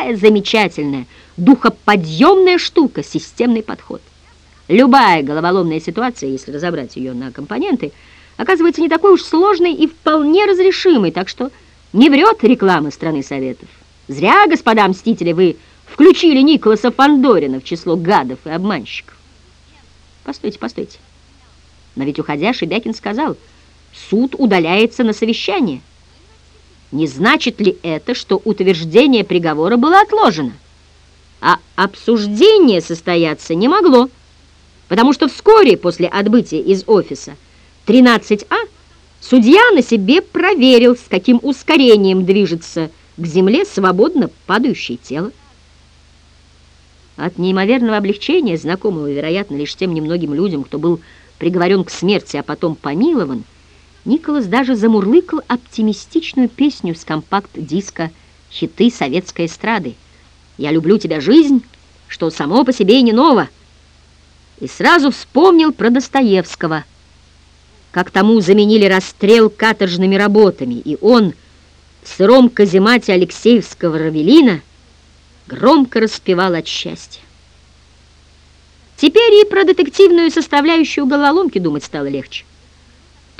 Какая замечательная, духоподъемная штука, системный подход. Любая головоломная ситуация, если разобрать ее на компоненты, оказывается не такой уж сложной и вполне разрешимой, так что не врет реклама страны Советов. Зря, господа мстители, вы включили Николаса Фандорина в число гадов и обманщиков. Постойте, постойте. Но ведь, уходя, Шебякин сказал, суд удаляется на совещание. Не значит ли это, что утверждение приговора было отложено? А обсуждение состояться не могло, потому что вскоре после отбытия из офиса 13А судья на себе проверил, с каким ускорением движется к земле свободно падающее тело. От неимоверного облегчения, знакомого, вероятно, лишь тем немногим людям, кто был приговорен к смерти, а потом помилован, Николас даже замурлыкал оптимистичную песню с компакт-диска «Хиты советской эстрады». «Я люблю тебя, жизнь, что само по себе и не ново». И сразу вспомнил про Достоевского, как тому заменили расстрел каторжными работами, и он в сыром каземате Алексеевского Равелина громко распевал от счастья. Теперь и про детективную составляющую головоломки думать стало легче.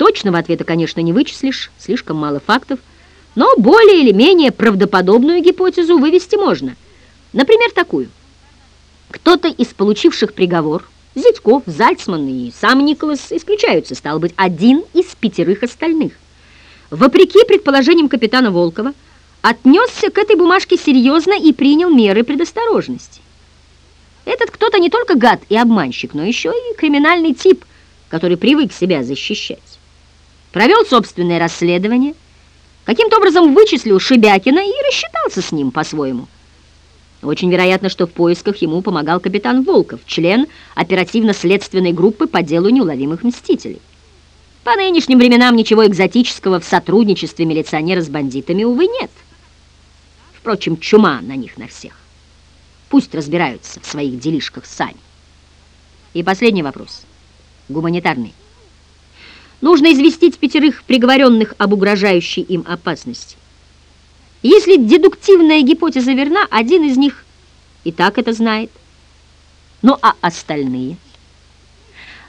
Точного ответа, конечно, не вычислишь, слишком мало фактов, но более или менее правдоподобную гипотезу вывести можно. Например, такую. Кто-то из получивших приговор, Зятьков, Зальцман и сам Николас, исключаются, стал быть, один из пятерых остальных. Вопреки предположениям капитана Волкова, отнесся к этой бумажке серьезно и принял меры предосторожности. Этот кто-то не только гад и обманщик, но еще и криминальный тип, который привык себя защищать провел собственное расследование, каким-то образом вычислил Шебякина и рассчитался с ним по-своему. Очень вероятно, что в поисках ему помогал капитан Волков, член оперативно-следственной группы по делу неуловимых мстителей. По нынешним временам ничего экзотического в сотрудничестве милиционера с бандитами, увы, нет. Впрочем, чума на них на всех. Пусть разбираются в своих делишках сами. И последний вопрос. Гуманитарный. Нужно известить пятерых приговоренных об угрожающей им опасности. Если дедуктивная гипотеза верна, один из них и так это знает. Ну а остальные?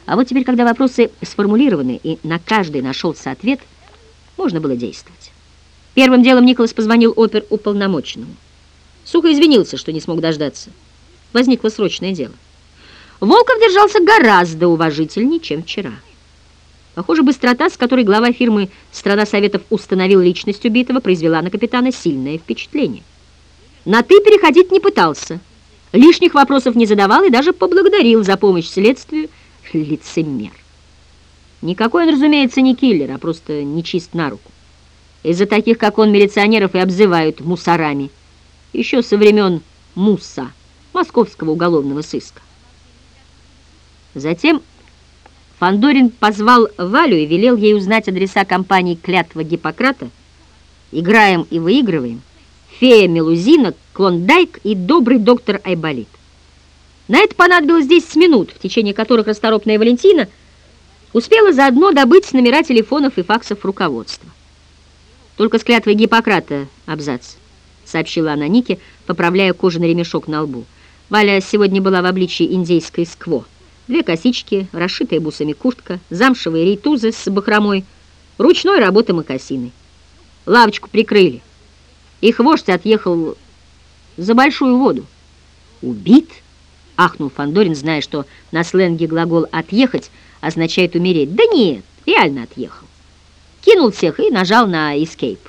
А вот теперь, когда вопросы сформулированы и на каждый нашелся ответ, можно было действовать. Первым делом Николас позвонил опер уполномоченному. Сухо извинился, что не смог дождаться. Возникло срочное дело. Волков держался гораздо уважительнее, чем вчера. Похоже, быстрота, с которой глава фирмы «Страна Советов» установил личность убитого, произвела на капитана сильное впечатление. На «ты» переходить не пытался, лишних вопросов не задавал и даже поблагодарил за помощь следствию лицемер. Никакой он, разумеется, не киллер, а просто нечист на руку. Из-за таких, как он, милиционеров и обзывают мусорами. Еще со времен Мусса, московского уголовного сыска. Затем Фандорин позвал Валю и велел ей узнать адреса компаний «Клятва Гиппократа», «Играем и выигрываем», «Фея Мелузина», «Клондайк» и «Добрый доктор Айболит». На это понадобилось 10 минут, в течение которых расторопная Валентина успела заодно добыть номера телефонов и факсов руководства. «Только с клятвой Гиппократа абзац», — сообщила она Нике, поправляя кожаный ремешок на лбу. Валя сегодня была в обличии индейской скво. Две косички, расшитая бусами куртка, замшевые рейтузы с бахромой, ручной работы мокасины. Лавочку прикрыли. Их вождь отъехал за большую воду. «Убит?» — ахнул Фандорин, зная, что на сленге глагол «отъехать» означает «умереть». «Да нет, реально отъехал». Кинул всех и нажал на «escape».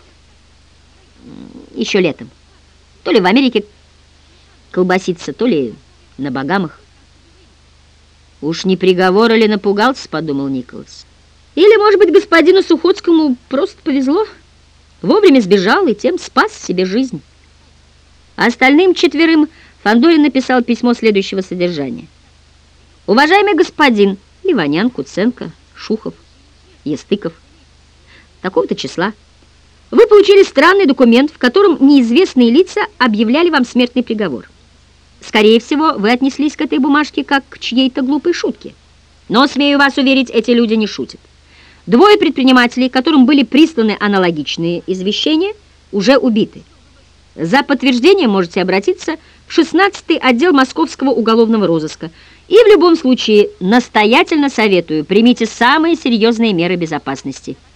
Еще летом. То ли в Америке колбаситься, то ли на Багамах. «Уж не приговор или напугался?» — подумал Николас. «Или, может быть, господину Сухоцкому просто повезло? Вовремя сбежал и тем спас себе жизнь». остальным четверым Фандорин написал письмо следующего содержания. «Уважаемый господин Ливанян, Куценко, Шухов, Естыков, такого-то числа, вы получили странный документ, в котором неизвестные лица объявляли вам смертный приговор. Скорее всего, вы отнеслись к этой бумажке как к чьей-то глупой шутке. Но, смею вас уверить, эти люди не шутят. Двое предпринимателей, которым были присланы аналогичные извещения, уже убиты. За подтверждением можете обратиться в 16-й отдел Московского уголовного розыска. И в любом случае настоятельно советую, примите самые серьезные меры безопасности –